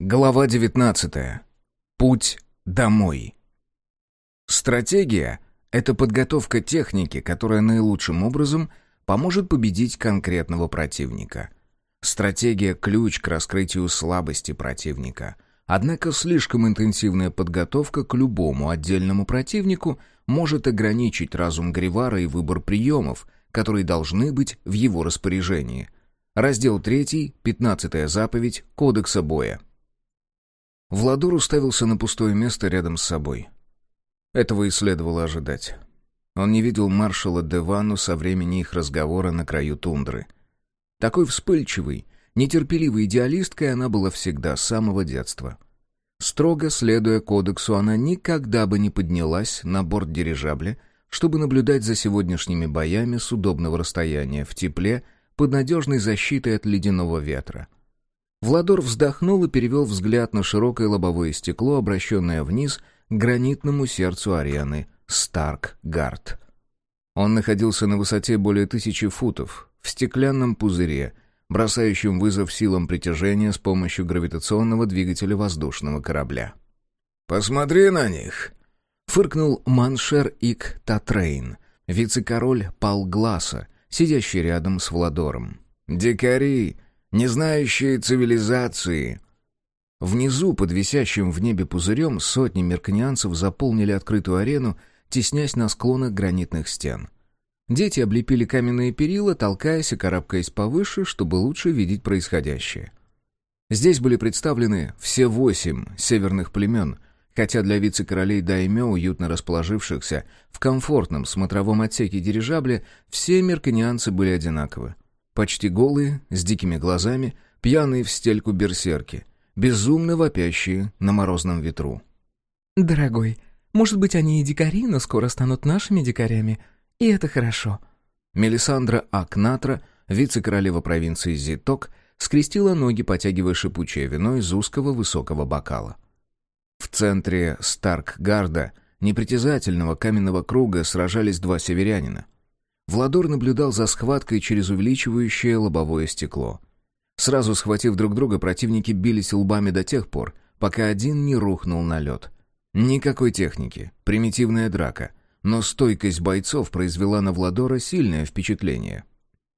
Глава 19. Путь домой. Стратегия — это подготовка техники, которая наилучшим образом поможет победить конкретного противника. Стратегия — ключ к раскрытию слабости противника. Однако слишком интенсивная подготовка к любому отдельному противнику может ограничить разум Гривара и выбор приемов, которые должны быть в его распоряжении. Раздел 3, 15 заповедь Кодекса боя. Владур уставился на пустое место рядом с собой. Этого и следовало ожидать. Он не видел маршала Девану со времени их разговора на краю тундры. Такой вспыльчивой, нетерпеливой идеалисткой она была всегда, с самого детства. Строго следуя кодексу, она никогда бы не поднялась на борт дирижабля, чтобы наблюдать за сегодняшними боями с удобного расстояния, в тепле, под надежной защитой от ледяного ветра — Владор вздохнул и перевел взгляд на широкое лобовое стекло, обращенное вниз к гранитному сердцу арены Старк-Гард. Он находился на высоте более тысячи футов, в стеклянном пузыре, бросающем вызов силам притяжения с помощью гравитационного двигателя воздушного корабля. «Посмотри на них!» — фыркнул Маншер Ик Татрейн, вице-король Палгласа, сидящий рядом с Владором. «Дикари!» Не знающие цивилизации. Внизу, под висящим в небе пузырем, сотни мерканианцев заполнили открытую арену, теснясь на склонах гранитных стен. Дети облепили каменные перила, толкаясь и карабкаясь повыше, чтобы лучше видеть происходящее. Здесь были представлены все восемь северных племен, хотя для вице-королей Даймё, уютно расположившихся в комфортном смотровом отсеке дирижабля, все мерканианцы были одинаковы. Почти голые, с дикими глазами, пьяные в стельку берсерки, безумно вопящие на морозном ветру. «Дорогой, может быть, они и дикари, но скоро станут нашими дикарями, и это хорошо». Мелисандра Акнатра, вице-королева провинции Зиток, скрестила ноги, потягивая шипучее вино из узкого высокого бокала. В центре Старкгарда, непритязательного каменного круга, сражались два северянина — Владор наблюдал за схваткой через увеличивающее лобовое стекло. Сразу схватив друг друга, противники бились лбами до тех пор, пока один не рухнул на лед. Никакой техники, примитивная драка, но стойкость бойцов произвела на Владора сильное впечатление.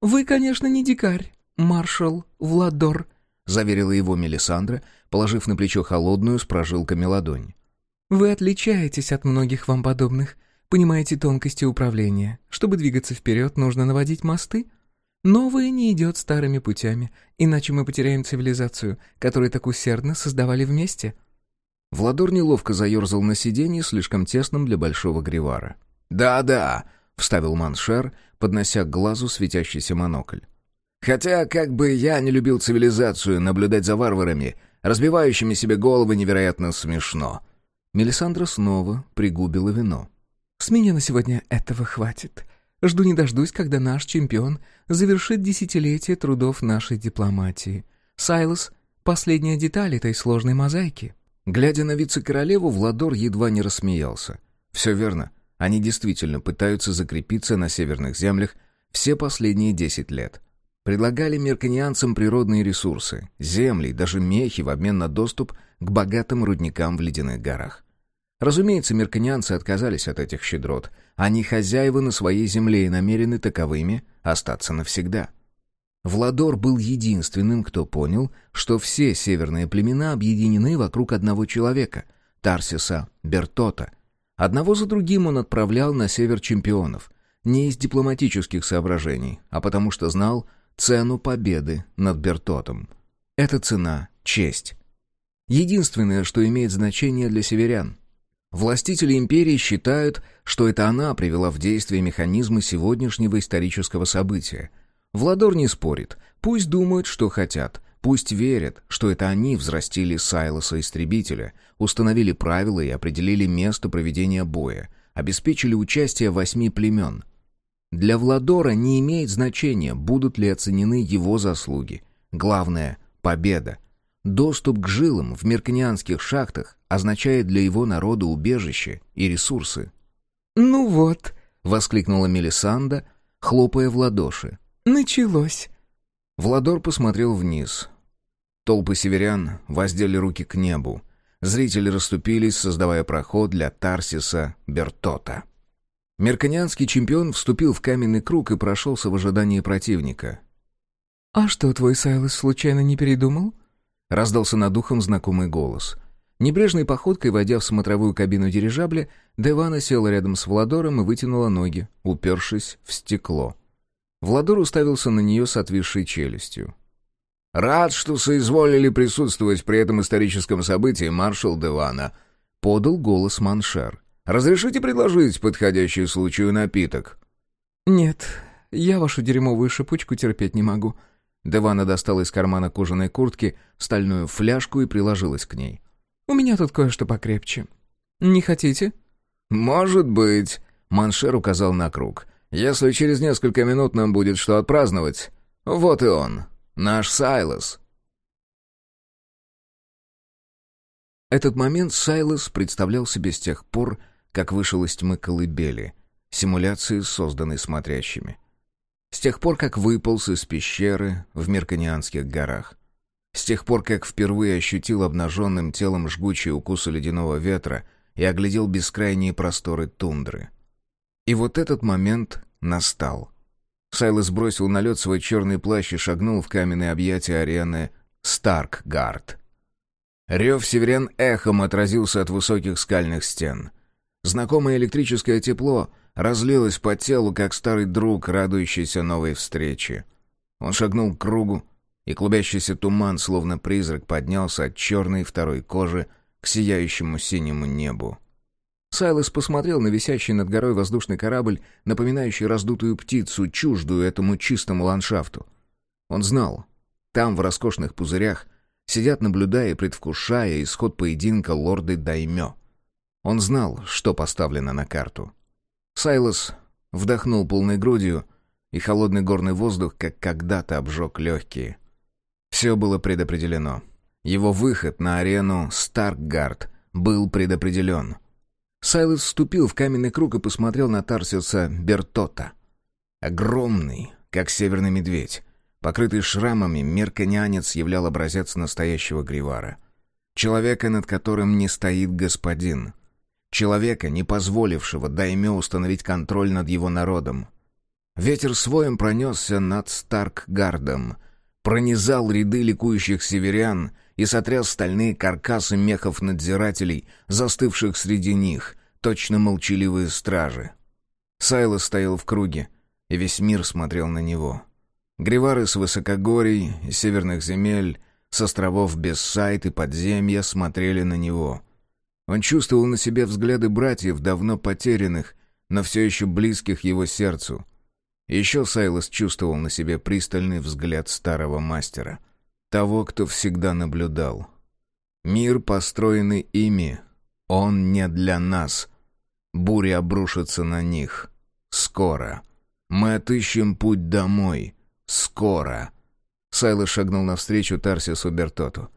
«Вы, конечно, не дикарь, маршал Владор», — заверила его Мелисандра, положив на плечо холодную с прожилками ладонь. «Вы отличаетесь от многих вам подобных. Понимаете тонкости управления. Чтобы двигаться вперед, нужно наводить мосты. Новое не идет старыми путями, иначе мы потеряем цивилизацию, которую так усердно создавали вместе». Владор неловко заерзал на сиденье, слишком тесном для большого гривара. «Да-да», — вставил Маншер, поднося к глазу светящийся монокль. «Хотя, как бы я не любил цивилизацию, наблюдать за варварами, разбивающими себе головы, невероятно смешно». Мелисандра снова пригубила вино. С меня на сегодня этого хватит. Жду не дождусь, когда наш чемпион завершит десятилетие трудов нашей дипломатии. Сайлос — последняя деталь этой сложной мозаики». Глядя на вице-королеву, Владор едва не рассмеялся. «Все верно. Они действительно пытаются закрепиться на северных землях все последние десять лет. Предлагали мерканианцам природные ресурсы, земли, даже мехи в обмен на доступ к богатым рудникам в ледяных горах. Разумеется, мерканианцы отказались от этих щедрот. Они хозяева на своей земле и намерены таковыми остаться навсегда. Владор был единственным, кто понял, что все северные племена объединены вокруг одного человека — Тарсиса Бертота. Одного за другим он отправлял на север чемпионов, не из дипломатических соображений, а потому что знал цену победы над Бертотом. Эта цена — честь. Единственное, что имеет значение для северян. Властители империи считают, что это она привела в действие механизмы сегодняшнего исторического события. Владор не спорит. Пусть думают, что хотят. Пусть верят, что это они взрастили Сайлоса-истребителя, установили правила и определили место проведения боя, обеспечили участие восьми племен. Для Владора не имеет значения, будут ли оценены его заслуги. Главное — победа. Доступ к жилам в мерканианских шахтах означает для его народа убежище и ресурсы. «Ну вот», — воскликнула Мелисанда, хлопая в ладоши. «Началось». Владор посмотрел вниз. Толпы северян воздели руки к небу. Зрители расступились, создавая проход для Тарсиса Бертота. Мерканианский чемпион вступил в каменный круг и прошелся в ожидании противника. «А что, твой Сайлос случайно не передумал?» Раздался над ухом знакомый голос. Небрежной походкой, войдя в смотровую кабину дирижабля, Девана села рядом с Владором и вытянула ноги, упершись в стекло. Владор уставился на нее с отвисшей челюстью. «Рад, что соизволили присутствовать при этом историческом событии, маршал Девана», — подал голос Маншер. «Разрешите предложить подходящий случаю напиток?» «Нет, я вашу дерьмовую шипучку терпеть не могу». Девана достала из кармана кожаной куртки стальную фляжку и приложилась к ней. «У меня тут кое-что покрепче. Не хотите?» «Может быть», — Маншер указал на круг. «Если через несколько минут нам будет что отпраздновать, вот и он». Наш Сайлос!» Этот момент Сайлос представлял себе с тех пор, как вышел из тьмы колыбели, симуляции, созданной смотрящими. С тех пор, как выполз из пещеры в Мерканианских горах. С тех пор, как впервые ощутил обнаженным телом жгучие укусы ледяного ветра и оглядел бескрайние просторы тундры. И вот этот момент настал — Сайлос бросил на лед свой черный плащ и шагнул в каменное объятие арены Старкгард. Рев северян эхом отразился от высоких скальных стен. Знакомое электрическое тепло разлилось по телу, как старый друг, радующийся новой встрече. Он шагнул к кругу, и клубящийся туман, словно призрак, поднялся от черной второй кожи к сияющему синему небу. Сайлос посмотрел на висящий над горой воздушный корабль, напоминающий раздутую птицу, чуждую этому чистому ландшафту. Он знал, там, в роскошных пузырях, сидят, наблюдая и предвкушая исход поединка лорды Даймё. Он знал, что поставлено на карту. Сайлос вдохнул полной грудью, и холодный горный воздух, как когда-то, обжег легкие. Все было предопределено. Его выход на арену Старкгард был предопределен — Сайлос вступил в каменный круг и посмотрел на Тарсиуса Бертота. Огромный, как северный медведь. Покрытый шрамами, мерканянец являл образец настоящего гривара. Человека, над которым не стоит господин. Человека, не позволившего Дайме установить контроль над его народом. Ветер своим пронесся над Старкгардом, пронизал ряды ликующих северян и сотряс стальные каркасы мехов надзирателей, застывших среди них, точно молчаливые стражи. Сайлос стоял в круге, и весь мир смотрел на него. Гривары с высокогорий, северных земель, с островов Бессайт и подземья смотрели на него. Он чувствовал на себе взгляды братьев, давно потерянных, но все еще близких его сердцу. Еще Сайлос чувствовал на себе пристальный взгляд старого мастера — того, кто всегда наблюдал. Мир, построенный ими, он не для нас. Буря обрушится на них. Скоро. Мы отыщем путь домой. Скоро. Сайло шагнул навстречу Тарсису Бертоту.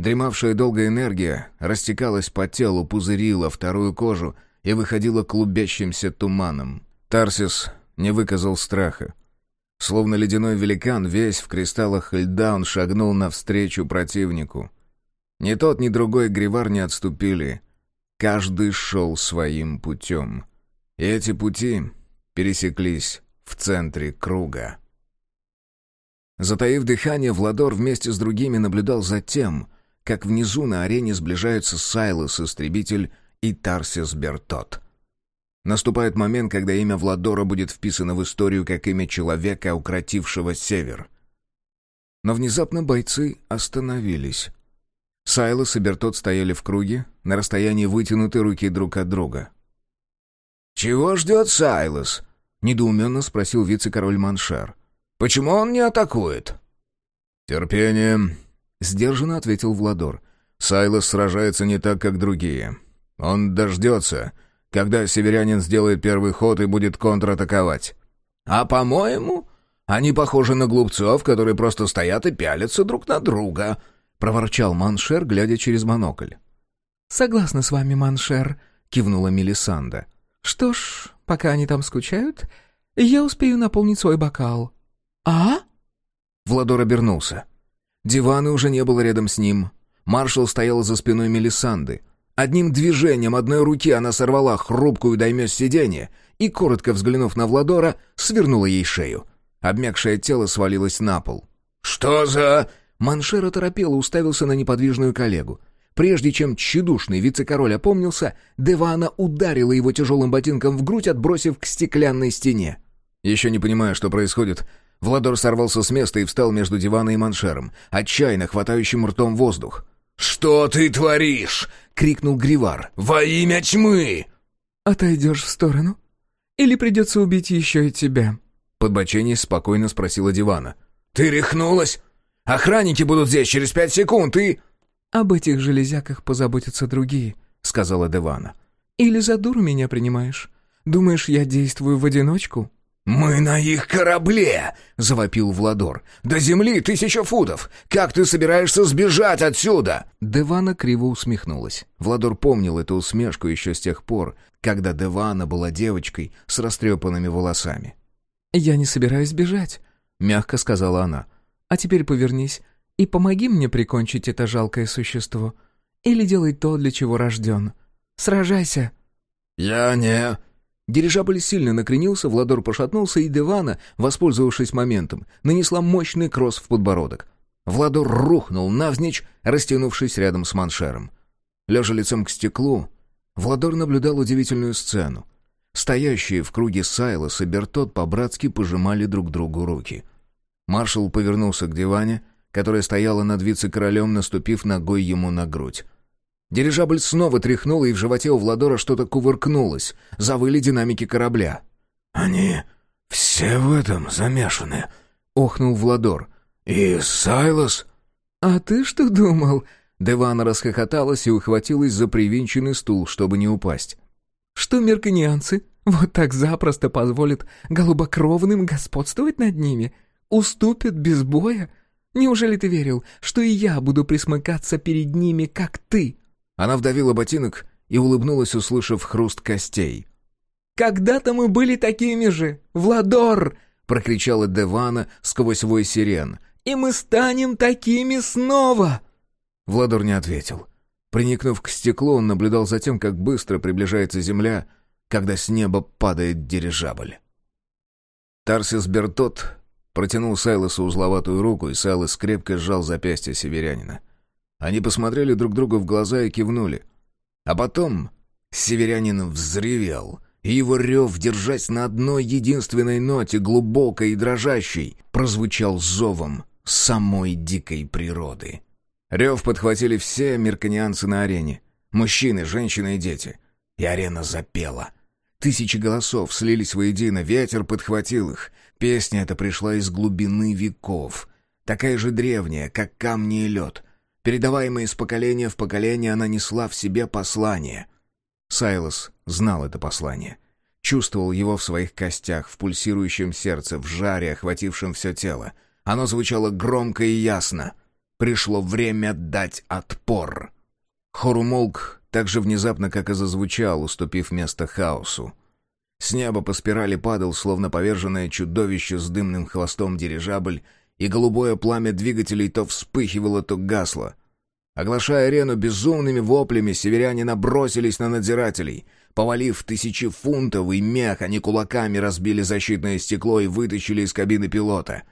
Дремавшая долгая энергия растекалась по телу, пузырила вторую кожу и выходила клубящимся туманом. Тарсис не выказал страха. Словно ледяной великан, весь в кристаллах льда, он шагнул навстречу противнику. Ни тот, ни другой Гривар не отступили. Каждый шел своим путем. И эти пути пересеклись в центре круга. Затаив дыхание, Владор вместе с другими наблюдал за тем, как внизу на арене сближаются Сайлос, Истребитель и Тарсис Бертот — Наступает момент, когда имя Владора будет вписано в историю как имя человека, укротившего север. Но внезапно бойцы остановились. Сайлос и Бертот стояли в круге, на расстоянии вытянутой руки друг от друга. «Чего ждет Сайлос?» — недоуменно спросил вице-король Маншер. «Почему он не атакует?» «Терпение», — сдержанно ответил Владор. «Сайлос сражается не так, как другие. Он дождется, когда северянин сделает первый ход и будет контратаковать. А по-моему, они похожи на глупцов, которые просто стоят и пялятся друг на друга», — проворчал Маншер, глядя через монокль. «Согласна с вами, Маншер», — кивнула Мелисанда. «Что ж, пока они там скучают, я успею наполнить свой бокал». «А?» Владор обернулся. Дивана уже не было рядом с ним. Маршал стоял за спиной Мелисанды. Одним движением одной руки она сорвала хрупкую даймё с сиденья и, коротко взглянув на Владора, свернула ей шею. Обмякшее тело свалилось на пол. «Что за...» Маншер оторопело уставился на неподвижную коллегу. Прежде чем тщедушный вице-король опомнился, Девана ударила его тяжелым ботинком в грудь, отбросив к стеклянной стене. Еще не понимая, что происходит, Владор сорвался с места и встал между диваном и маншером, отчаянно хватающим ртом воздух. «Что ты творишь?» — крикнул Гривар. «Во имя тьмы!» «Отойдешь в сторону? Или придется убить еще и тебя?» Подбоченись спокойно спросила дивана. «Ты рехнулась? Охранники будут здесь через пять секунд и...» «Об этих железяках позаботятся другие», — сказала Девана. «Или за дуру меня принимаешь? Думаешь, я действую в одиночку?» «Мы на их корабле!» — завопил Владор. «До земли тысяча футов! Как ты собираешься сбежать отсюда?» Девана криво усмехнулась. Владор помнил эту усмешку еще с тех пор, когда Девана была девочкой с растрепанными волосами. «Я не собираюсь бежать», — мягко сказала она. «А теперь повернись и помоги мне прикончить это жалкое существо. Или делай то, для чего рожден. Сражайся!» «Я не...» Дирижабль сильно накренился, Владор пошатнулся, и Девана, воспользовавшись моментом, нанесла мощный кросс в подбородок. Владор рухнул навзничь, растянувшись рядом с маншером. Лежа лицом к стеклу, Владор наблюдал удивительную сцену. Стоящие в круге Сайлос и Бертот по-братски пожимали друг другу руки. Маршал повернулся к диване, которая стояла над вице-королем, наступив ногой ему на грудь. Дирижабль снова тряхнула, и в животе у Владора что-то кувыркнулось. Завыли динамики корабля. «Они все в этом замешаны», — охнул Владор. «И Сайлос...» «А ты что думал?» Девана расхохоталась и ухватилась за привинченный стул, чтобы не упасть. «Что мерканианцы вот так запросто позволят голубокровным господствовать над ними? Уступят без боя? Неужели ты верил, что и я буду присмыкаться перед ними, как ты?» Она вдавила ботинок и улыбнулась, услышав хруст костей. «Когда-то мы были такими же! Владор!» — прокричала Девана сквозь вой сирен. «И мы станем такими снова!» Владор не ответил. Приникнув к стеклу, он наблюдал за тем, как быстро приближается земля, когда с неба падает дирижабль. Тарсис Бертот протянул Сайлосу узловатую руку, и Сайлос крепко сжал запястье северянина. Они посмотрели друг другу в глаза и кивнули. А потом северянин взревел, и его рев, держась на одной единственной ноте, глубокой и дрожащей, прозвучал зовом самой дикой природы. Рев подхватили все американианцы на арене. Мужчины, женщины и дети. И арена запела. Тысячи голосов слились воедино, ветер подхватил их. Песня эта пришла из глубины веков. Такая же древняя, как камни и лед — Передаваемая из поколения в поколение, она несла в себе послание. Сайлос знал это послание. Чувствовал его в своих костях, в пульсирующем сердце, в жаре, охватившем все тело. Оно звучало громко и ясно. Пришло время дать отпор. Хор умолк так же внезапно, как и зазвучал, уступив место хаосу. С неба по спирали падал, словно поверженное чудовище с дымным хвостом дирижабль, и голубое пламя двигателей то вспыхивало, то гасло. Оглашая арену безумными воплями, северяне набросились на надзирателей. Повалив тысячефунтовый мех, они кулаками разбили защитное стекло и вытащили из кабины пилота.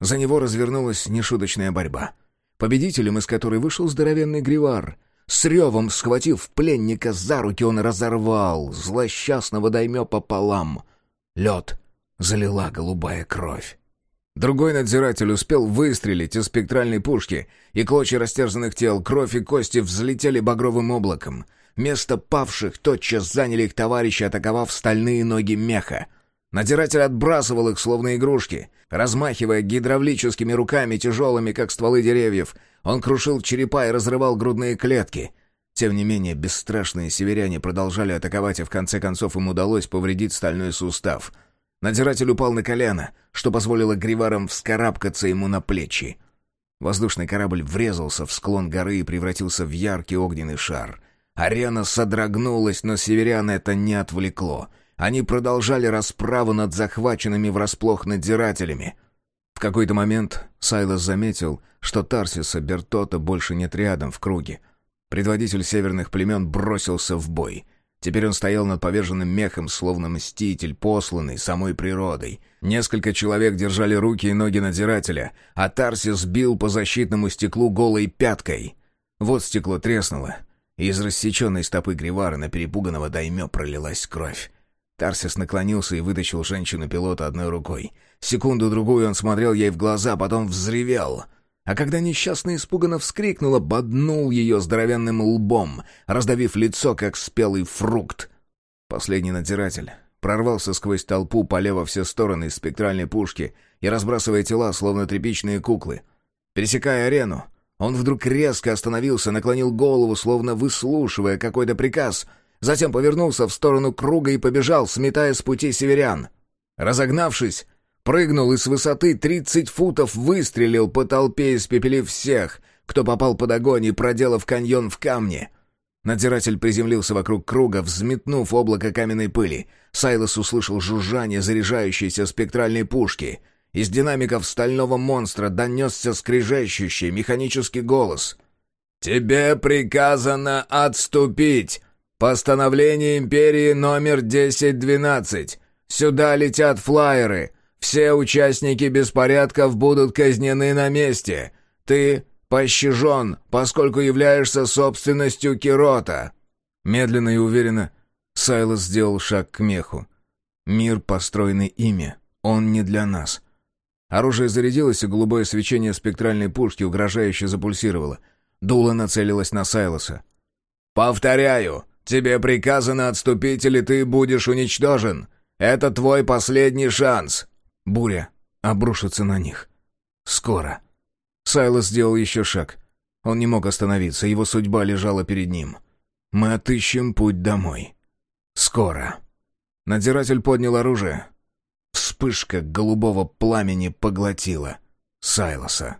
За него развернулась нешуточная борьба. Победителем из которой вышел здоровенный гривар. С ревом, схватив пленника за руки, он разорвал злосчастного даймё пополам. Лед залила голубая кровь. Другой надзиратель успел выстрелить из спектральной пушки, и клочья растерзанных тел, кровь и кости взлетели багровым облаком. Место павших тотчас заняли их товарищи, атаковав стальные ноги меха. Надзиратель отбрасывал их, словно игрушки. Размахивая гидравлическими руками, тяжелыми, как стволы деревьев, он крушил черепа и разрывал грудные клетки. Тем не менее, бесстрашные северяне продолжали атаковать, и в конце концов им удалось повредить стальной сустав — Надзиратель упал на колено, что позволило гриварам вскарабкаться ему на плечи. Воздушный корабль врезался в склон горы и превратился в яркий огненный шар. Арена содрогнулась, но северян это не отвлекло. Они продолжали расправу над захваченными врасплох надзирателями. В какой-то момент Сайлос заметил, что Тарсиса Бертота больше нет рядом в круге. Предводитель северных племен бросился в бой. Теперь он стоял над поверженным мехом, словно мститель, посланный самой природой. Несколько человек держали руки и ноги надзирателя, а Тарсис бил по защитному стеклу голой пяткой. Вот стекло треснуло, и из рассеченной стопы Гривара на перепуганного даймё пролилась кровь. Тарсис наклонился и вытащил женщину-пилота одной рукой. Секунду-другую он смотрел ей в глаза, потом взревел. А когда несчастно испуганно вскрикнула, боднул ее здоровенным лбом, раздавив лицо, как спелый фрукт. Последний надзиратель прорвался сквозь толпу, поля во все стороны из спектральной пушки и разбрасывая тела, словно тряпичные куклы. Пересекая арену, он вдруг резко остановился, наклонил голову, словно выслушивая какой-то приказ — Затем повернулся в сторону круга и побежал, сметая с пути северян. Разогнавшись, прыгнул и с высоты 30 футов выстрелил по толпе, испепелив всех, кто попал под огонь и проделав каньон в камне. Надзиратель приземлился вокруг круга, взметнув облако каменной пыли. Сайлос услышал жужжание заряжающейся спектральной пушки. Из динамиков стального монстра донесся скрежещущий механический голос. «Тебе приказано отступить!» Постановление империи номер 1012. Сюда летят флайеры. Все участники беспорядков будут казнены на месте. Ты пощажен, поскольку являешься собственностью Кирота». Медленно и уверенно Сайлос сделал шаг к меху. «Мир, построенный ими, он не для нас». Оружие зарядилось, и голубое свечение спектральной пушки угрожающе запульсировало. Дуло нацелилось на Сайлоса. «Повторяю, Тебе приказано отступить, или ты будешь уничтожен. Это твой последний шанс». Буря обрушится на них. Скоро. Сайлос сделал еще шаг. Он не мог остановиться, его судьба лежала перед ним. «Мы отыщем путь домой. Скоро». Надзиратель поднял оружие. Вспышка голубого пламени поглотила Сайлоса.